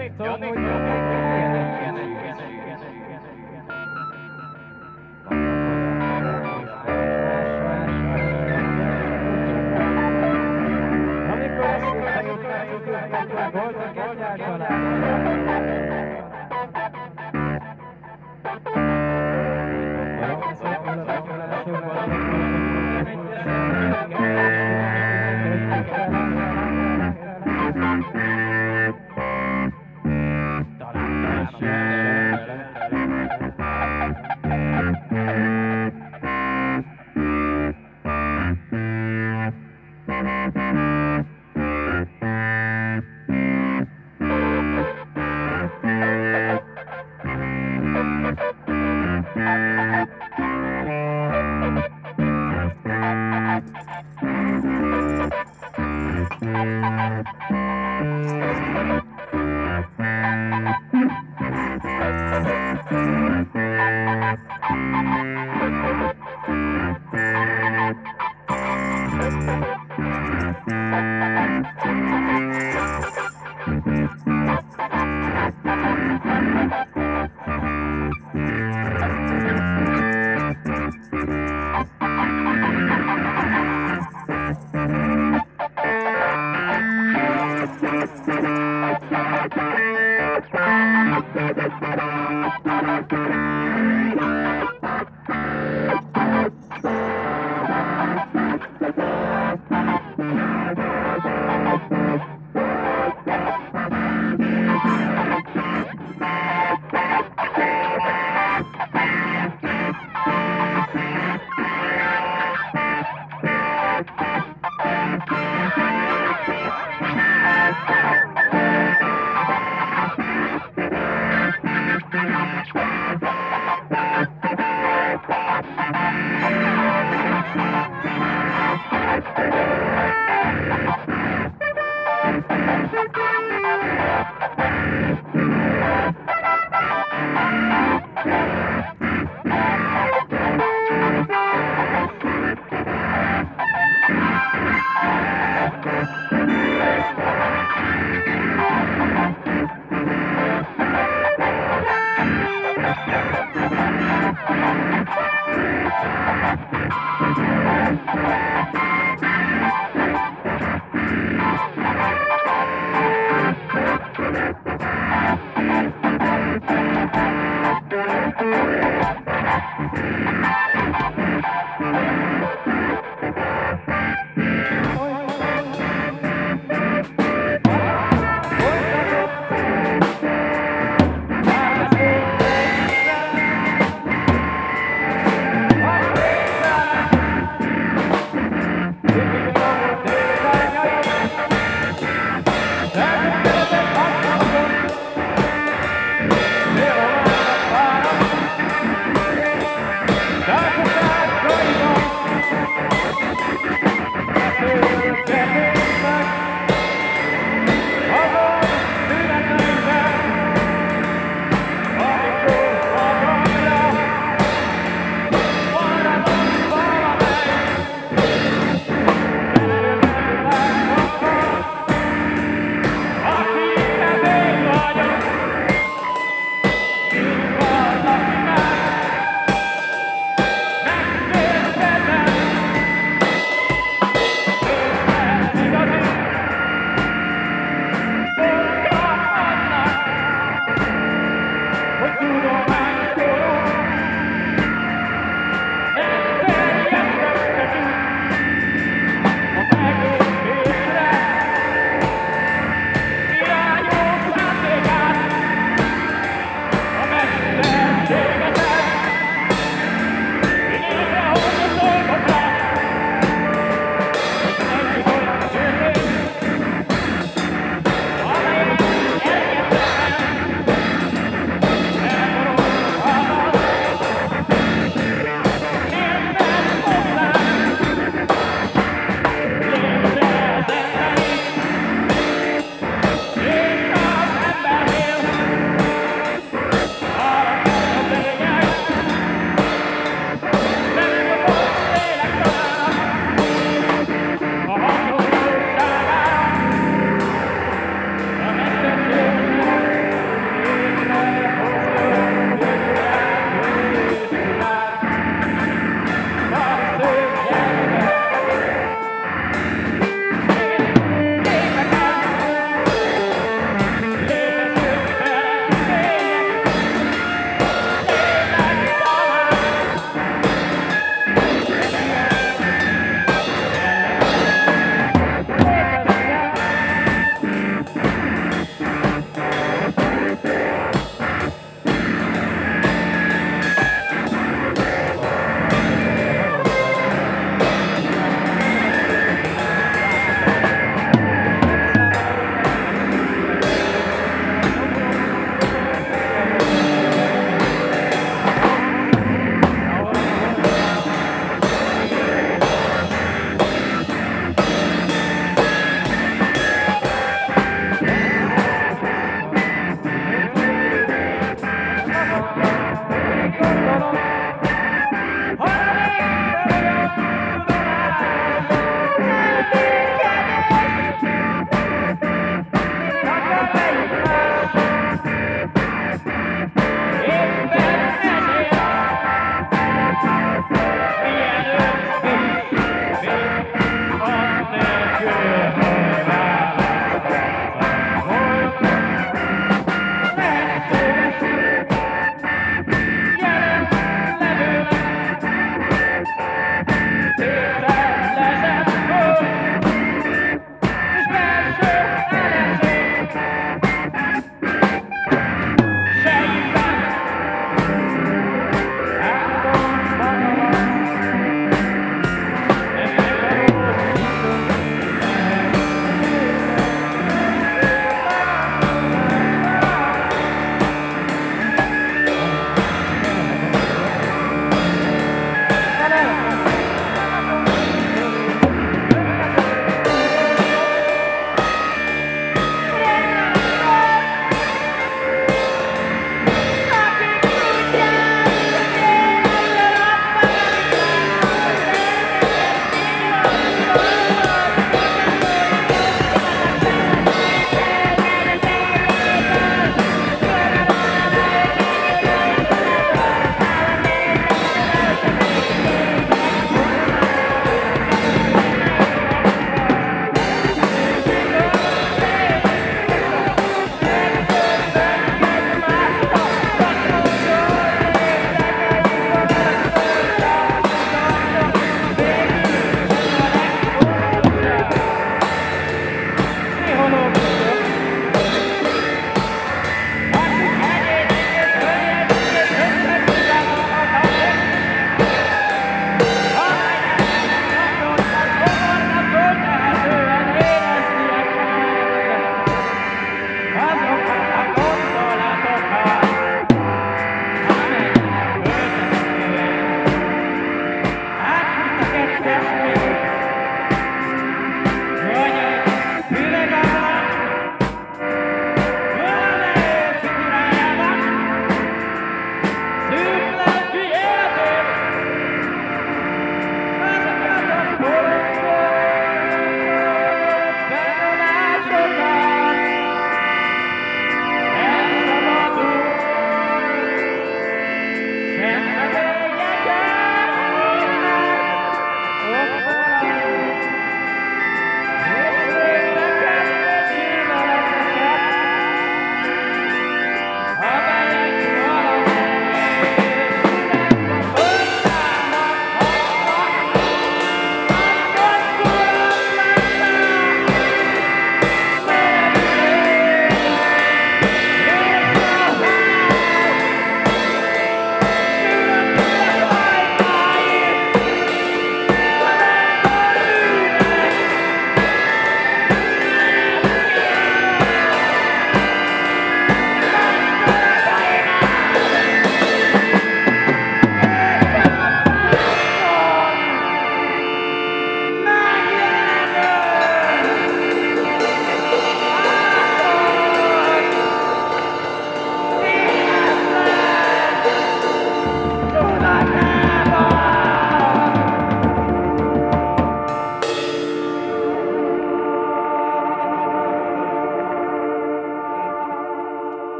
你，走你，走。Thank you. Thank you.